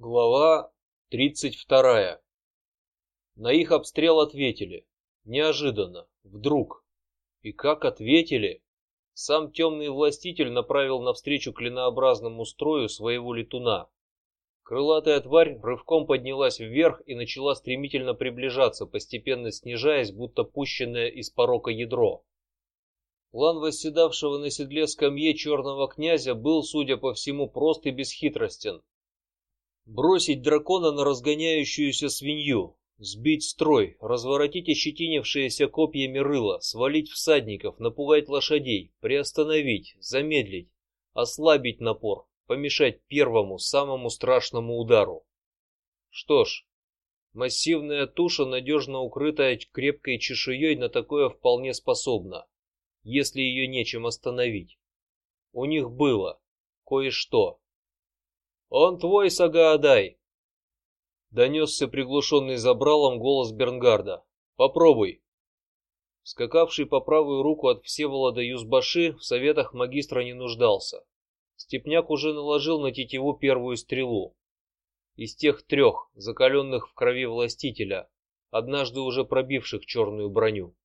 Глава тридцать вторая. На их обстрел ответили неожиданно, вдруг, и как ответили. Сам темный властитель направил навстречу клинообразному строю своего летуна. Крылатая тварь рывком поднялась вверх и начала стремительно приближаться, постепенно снижаясь, будто пущенное из порока ядро. План восседавшего на седле скамье черного князя был, судя по всему, прост и бесхитростен. Бросить дракона на разгоняющуюся свинью, сбить строй, разворотить ощетинившиеся копьями рыло, свалить всадников, напугать лошадей, приостановить, замедлить, ослабить напор, помешать первому самому страшному удару. Что ж, массивная туша, надежно укрытая крепкой чешуей, на такое вполне способна, если ее нечем остановить. У них было кое-что. Он твой, Сагаадай. Донесся приглушенный забралом голос Бернгарда. Попробуй. Скакавший по правую руку от Всеволода Юзбаши в советах магистра не нуждался. Степняк уже наложил на тетиву первую стрелу. Из тех трех, закаленных в крови властителя, однажды уже пробивших черную броню.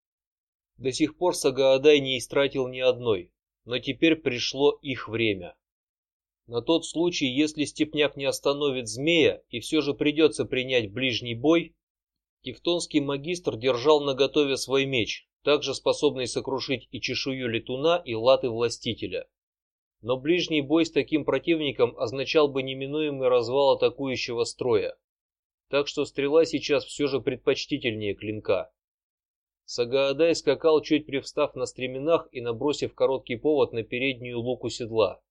До сих пор Сагаадай не истратил ни одной, но теперь пришло их время. На тот случай, если степняк не остановит змея и все же придется принять ближний бой, Тевтонский магистр держал наготове свой меч, также способный сокрушить и чешую летуна, и латы властителя. Но ближний бой с таким противником означал бы неминуемый развал атакующего строя, так что стрела сейчас все же предпочтительнее клинка. Сагаадай скакал чуть привстав на стременах и набросив короткий повод на переднюю луку седла.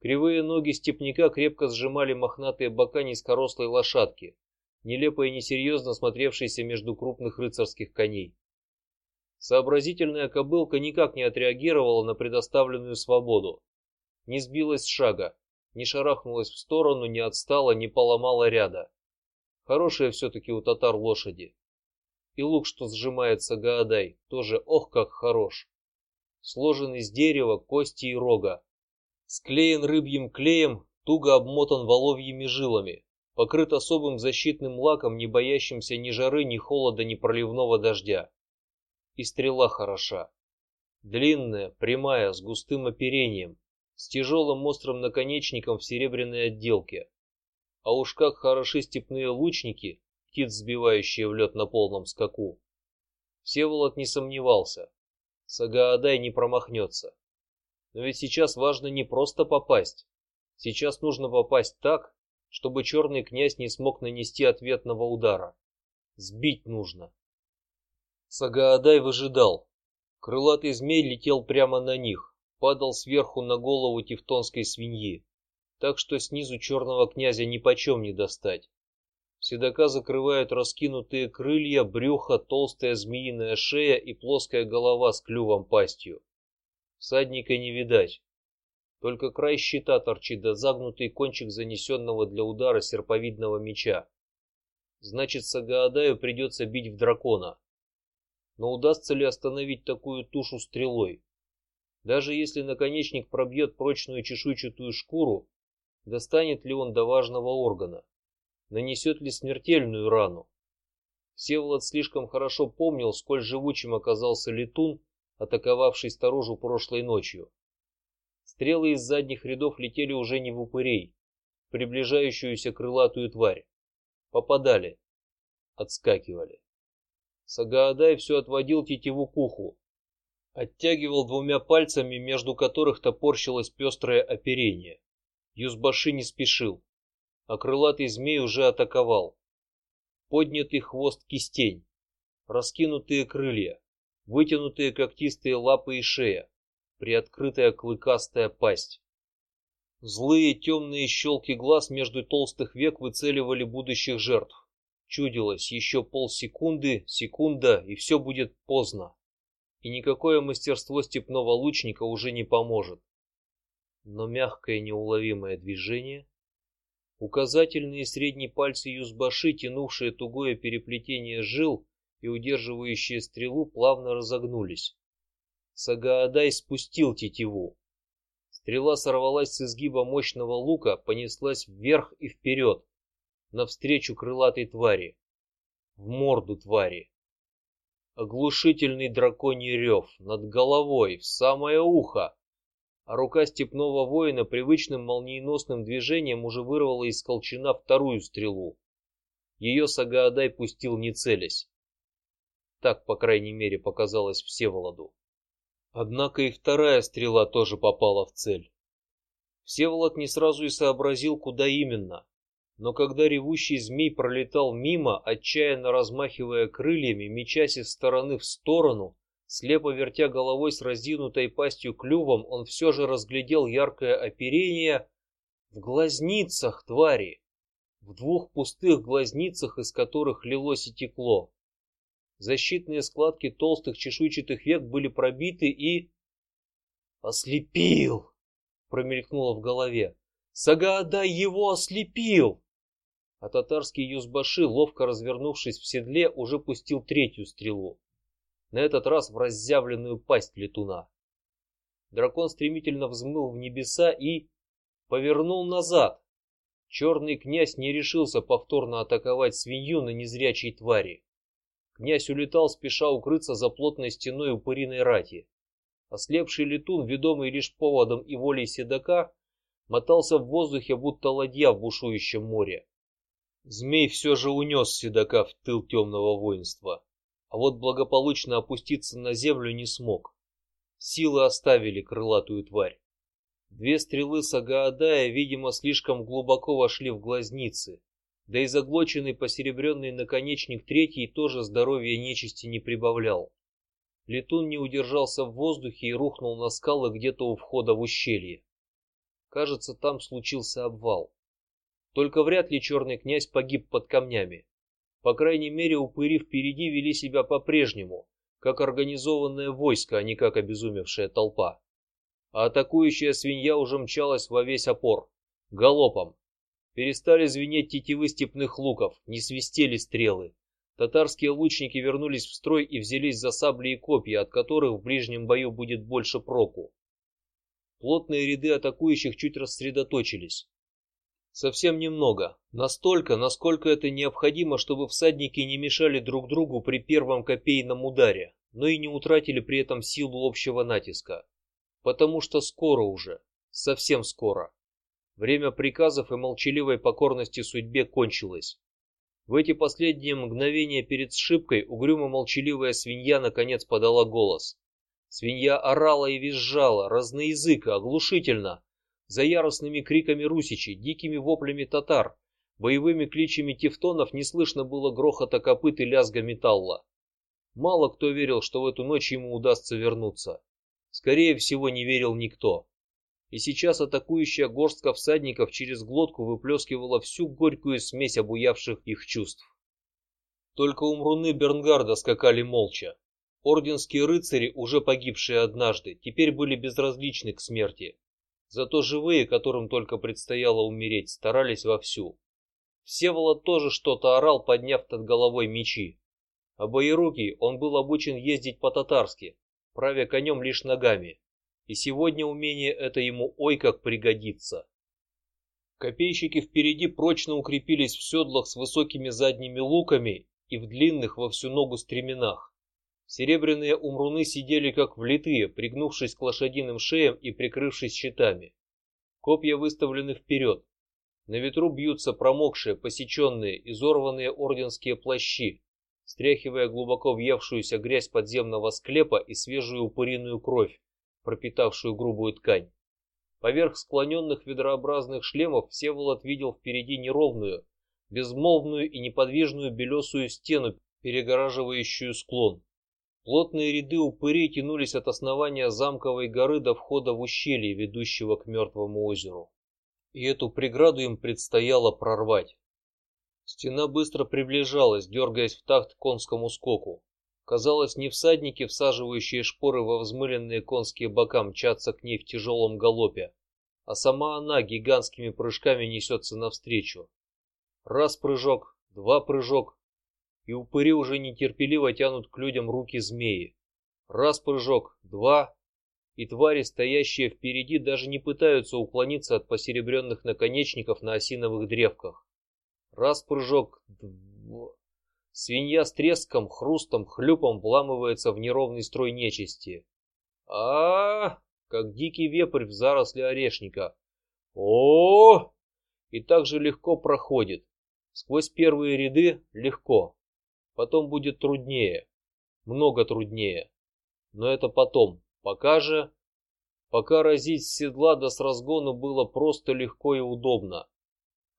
Кривые ноги степняка крепко сжимали мохнатые бока низкорослой лошадки, нелепо и несерьезно смотревшейся между крупных рыцарских коней. Сообразительная кобылка никак не отреагировала на предоставленную свободу, не сбилась с шага, не шарахнулась в сторону, не отстала, не поломала ряда. Хорошие все-таки у татар лошади. И лук, что сжимается Гаадай, тоже ох как хорош. Сложен из дерева, кости и рога, склеен рыбьим клеем, туго обмотан воловьими жилами, покрыт особым защитным лаком, не боящимся ни жары, ни холода, ни проливного дождя. И стрела хороша, длинная, прямая, с густым оперением, с тяжелым острым наконечником в серебряной отделке. А уж как хороши степные лучники, птиц сбивающие в лед на полном скаку. Всеволод не сомневался, Сагаадай не промахнется. Но ведь сейчас важно не просто попасть. Сейчас нужно попасть так, чтобы черный князь не смог нанести ответного удара. Сбить нужно. Сагаадай выжидал. Крылатый змей летел прямо на них, падал сверху на голову тевтонской свиньи, так что снизу черного князя ни почем не достать. Седока закрывают раскинутые крылья, брюхо, толстая змеиная шея и плоская голова с клювом пастью. Всадника не видать. Только край щита торчит да загнутый кончик занесенного для удара серповидного меча. Значит, Сагаадаю придется бить в дракона. Но удастся ли остановить такую тушу стрелой? Даже если наконечник пробьет прочную чешуйчатую шкуру, достанет ли он до важного органа? Нанесет ли смертельную рану? Всеволод слишком хорошо помнил, сколь живучим оказался летун атаковавший сторожу прошлой ночью. Стрелы из задних рядов летели уже не в упырей, приближающуюся крылатую тварь. Попадали, отскакивали. Сагаадай все отводил тетиву к оттягивал двумя пальцами, между которых топорщилось пестрое оперение. Юзбаши не спешил, а крылатый змей уже атаковал. Поднятый хвост кистень, раскинутые крылья, вытянутые когтистые лапы и шея, приоткрытая клыкастая пасть. Злые темные щелки глаз между толстых век выцеливали будущих жертв. Чудилось еще полсекунды, секунда, и все будет поздно, и никакое мастерство степного лучника уже не поможет. Но мягкое неуловимое движение, указательные и средний пальцы юзбаши, тянувшие тугое переплетение жил, и удерживающие стрелу плавно разогнулись. Сагаадай спустил тетиву. Стрела сорвалась с изгиба мощного лука, понеслась вверх и вперед, навстречу крылатой твари, в морду твари. Оглушительный драконий рев над головой в самое ухо, а рука степного воина привычным молниеносным движением уже вырвала из колчана вторую стрелу. Ее Сагаадай пустил не целясь. Так, по крайней мере, показалось Всеволоду. Однако и вторая стрела тоже попала в цель. Всеволод не сразу и сообразил, куда именно, но когда ревущий змей пролетал мимо, отчаянно размахивая крыльями, мечась из стороны в сторону, слепо вертя головой с раздвинутой пастью клювом, он все же разглядел яркое оперение в глазницах твари в двух пустых глазницах, из которых лилось и текло. Защитные складки толстых чешуйчатых век были пробиты и ослепил. Промелькнуло в голове. Сагаадай его ослепил. А татарский юзбаши, ловко развернувшись в седле, уже пустил третью стрелу. На этот раз в разъявленную пасть летуна. Дракон стремительно взмыл в небеса и повернул назад, Черный князь не решился повторно атаковать свинью на незрячей твари. Князь улетал, спеша укрыться за плотной стеной упыриной рати. Ослепший летун, ведомый лишь поводом и волей седока, мотался в воздухе, будто ладья в бушующем море. Змей все же унес седока в тыл темного воинства, а вот благополучно опуститься на землю не смог. Силы оставили крылатую тварь. Две стрелы Сагаадая, видимо, слишком глубоко вошли в глазницы, да и заглоченный посеребренный наконечник третий тоже здоровья нечисти не прибавлял. Летун не удержался в воздухе и рухнул на скалы где-то у входа в ущелье. Кажется, там случился обвал. Только вряд ли черный князь погиб под камнями. По крайней мере, упыри впереди вели себя по-прежнему, как организованное войско, а не как обезумевшая толпа а атакующая свинья уже мчалась во весь опор, галопом. Перестали звенеть тетивы степных луков, не свистели стрелы. Татарские лучники вернулись в строй и взялись за сабли и копья, от которых в ближнем бою будет больше проку. Плотные ряды атакующих чуть рассредоточились. Совсем немного, настолько, насколько это необходимо, чтобы всадники не мешали друг другу при первом копейном ударе, но и не утратили при этом силу общего натиска потому что скоро уже, совсем скоро, время приказов и молчаливой покорности судьбе кончилось. В эти последние мгновения перед сшибкой угрюмо-молчаливая свинья наконец подала голос. Свинья орала и визжала, разноязыко, оглушительно, за яростными криками русичей, дикими воплями татар, боевыми кличами тевтонов не слышно было грохота копыт и лязга металла. Мало кто верил, что в эту ночь ему удастся вернуться. Скорее всего, не верил никто. И сейчас атакующая горстка всадников через глотку выплескивала всю горькую смесь обуявших их чувств. Только умруны Бернгарда скакали молча. Орденские рыцари, уже погибшие однажды, теперь были безразличны к смерти. Зато живые, которым только предстояло умереть, старались вовсю. Всеволод тоже что-то орал, подняв над головой мечи. А боерукий он был обучен ездить по-татарски, правя конем лишь ногами, и сегодня умение это ему ой как пригодится. Копейщики впереди прочно укрепились в седлах с высокими задними луками и в длинных во всю ногу стременах. Серебряные умруны сидели как влитые, пригнувшись к лошадиным шеям и прикрывшись щитами. Копья выставлены вперед. На ветру бьются промокшие, посеченные, изорванные орденские плащи, стряхивая глубоко въевшуюся грязь подземного склепа и свежую упыриную кровь, пропитавшую грубую ткань. Поверх склоненных ведрообразных шлемов Всеволод видел впереди неровную, безмолвную и неподвижную белесую стену, перегораживающую склон. Плотные ряды упырей тянулись от основания замковой горы до входа в ущелье, ведущего к мертвому озеру. И эту преграду им предстояло прорвать. Стена быстро приближалась, дергаясь в такт конскому скоку. Казалось, не всадники, всаживающие шпоры во взмыленные конские бока, мчатся к ней в тяжелом галопе, а сама она гигантскими прыжками несется навстречу. Раз прыжок, два прыжок, и упыри уже нетерпеливо тянут к людям руки змеи. Раз прыжок, два, и твари, стоящие впереди, даже не пытаются уклониться от посеребренных наконечников на осиновых древках. Раз прыжок, свинья с треском, хрустом, хлюпом вламывается в неровный строй нечисти. А, -а, -а как дикий вепрь в заросли орешника. О, -о, -о, -о и так же легко проходит. Сквозь первые ряды легко. Потом будет труднее, много труднее. Но это потом. Пока же, пока разить с седла да с разгону было просто легко и удобно.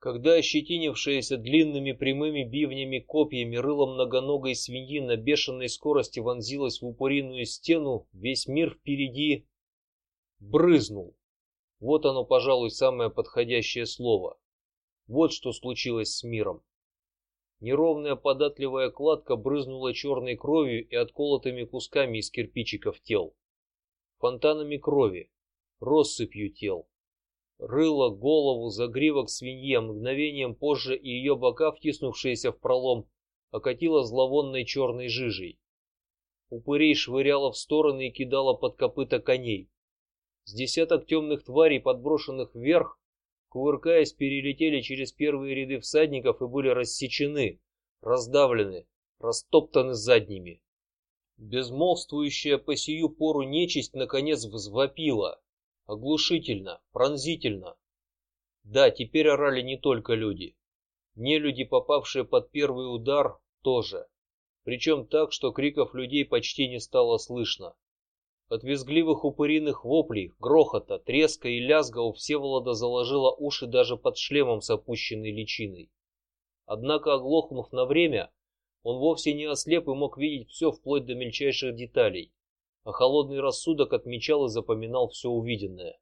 Когда ощетинившаяся длинными прямыми бивнями копьями рыло многоногой свиньи на бешеной скорости вонзилась в упориную стену, весь мир впереди брызнул. Вот оно, пожалуй, самое подходящее слово. Вот что случилось с миром. Неровная податливая кладка брызнула черной кровью и отколотыми кусками из кирпичиков тел, фонтанами крови, россыпью тел. Рыло, голову, загривок свиньи, а мгновением позже и ее бока, втиснувшиеся в пролом, окатило зловонной черной жижей. Упырей швыряло в стороны и кидало под копыта коней. С десяток темных тварей, подброшенных вверх, кувыркаясь, перелетели через первые ряды всадников и были рассечены, раздавлены, растоптаны задними. Безмолвствующая по сию пору нечисть наконец взвопила, оглушительно, пронзительно. Да, теперь орали не только люди, не люди, попавшие под первый удар, тоже. Причем так, что криков людей почти не стало слышно. От визгливых упыриных воплей, грохота, треска и лязга у Всеволода заложило уши даже под шлемом с опущенной личиной. Однако, оглохнув на время, он вовсе не ослеп и мог видеть все вплоть до мельчайших деталей, а холодный рассудок отмечал и запоминал все увиденное.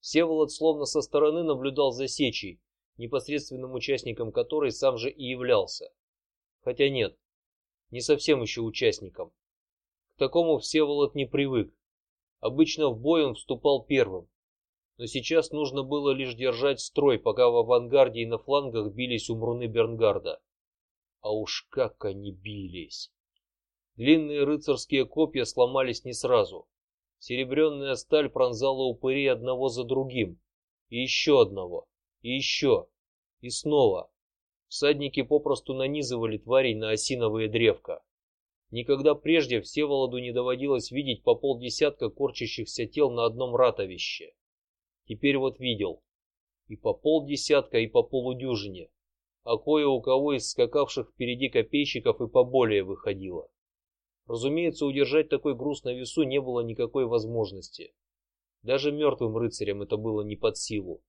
Всеволод словно со стороны наблюдал за сечей, непосредственным участником которой сам же и являлся. Хотя нет, не совсем еще участником такому Всеволод не привык. Обычно в бой он вступал первым, но сейчас нужно было лишь держать строй, пока в авангарде и на флангах бились умруны Бернгарда. А уж как они бились! Длинные рыцарские копья сломались не сразу. Серебряная сталь пронзала упырей одного за другим, и еще одного, и еще, и снова. Всадники попросту нанизывали тварей на осиновые древка. Никогда прежде Всеволоду не доводилось видеть по полдесятка корчащихся тел на одном ратовище. Теперь вот видел и по полдесятка, и по полудюжине, а кое у кого из скакавших впереди копейщиков и поболее выходило. Разумеется, удержать такой груз на весу не было никакой возможности. Даже мертвым рыцарям это было не под силу.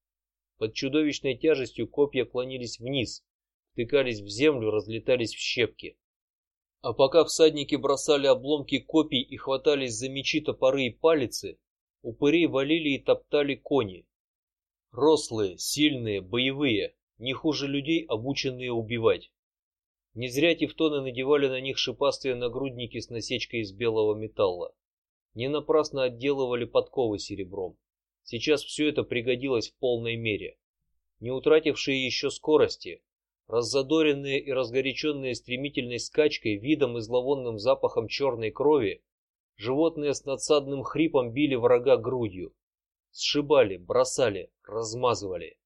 Под чудовищной тяжестью копья клонились вниз, втыкались в землю, разлетались в щепки. А пока всадники бросали обломки копий и хватались за мечи, топоры и палицы, упырей валили и топтали кони. Рослые, сильные, боевые, не хуже людей, обученные убивать. Не зря тевтоны надевали на них шипастые нагрудники с насечкой из белого металла. Не напрасно отделывали подковы серебром. Сейчас все это пригодилось в полной мере. Не утратившие еще скорости, Раззадоренные и разгоряченные стремительной скачкой, видом и зловонным запахом черной крови, животные с надсадным хрипом били врага грудью, сшибали, бросали, размазывали,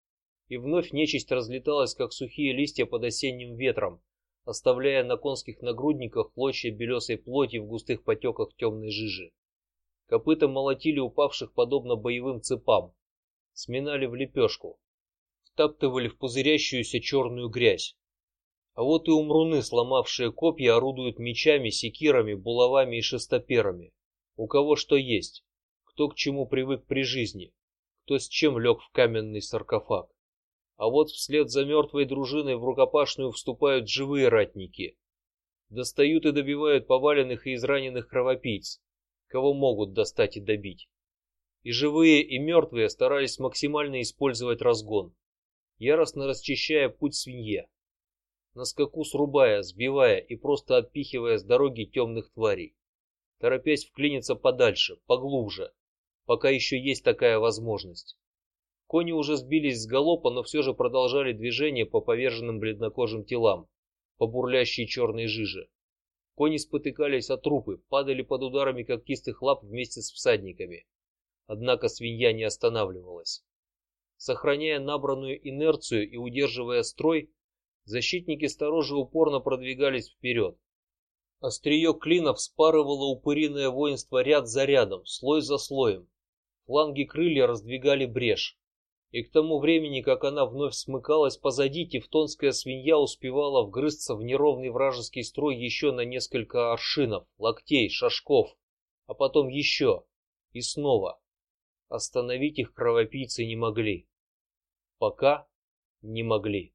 и вновь нечисть разлеталась, как сухие листья под осенним ветром, оставляя на конских нагрудниках клочья белесой плоти в густых потеках темной жижи. Копыта молотили упавших подобно боевым цепам, сминали в лепешку, втаптывали в пузырящуюся черную грязь. А вот и умруны, сломавшие копья, орудуют мечами, секирами, булавами и шестоперами. У кого что есть, кто к чему привык при жизни, кто с чем лег в каменный саркофаг. А вот вслед за мертвой дружиной в рукопашную вступают живые ратники, достают и добивают поваленных и израненных кровопийц, кого могут достать и добить. И живые, и мертвые старались максимально использовать разгон яростно расчищая путь свинье, на скаку срубая, сбивая и просто отпихивая с дороги темных тварей, торопясь вклиниться подальше, поглубже, пока еще есть такая возможность. Кони уже сбились с галопа, но все же продолжали движение по поверженным бледнокожим телам, по бурлящей черной жиже. Кони спотыкались о трупы, падали под ударами когтистых лап вместе с всадниками. Однако свинья не останавливалась. Сохраняя набранную инерцию и удерживая строй, Защитники сторожи упорно продвигались вперед. Острие клинов спарывало упыриное воинство ряд за рядом, слой за слоем. Фланги крылья раздвигали брешь, и к тому времени, как она вновь смыкалась позади, тевтонская свинья успевала вгрызться в неровный вражеский строй еще на несколько аршинов, локтей, шажков, а потом еще и снова. Остановить их кровопийцы не могли. Пока не могли.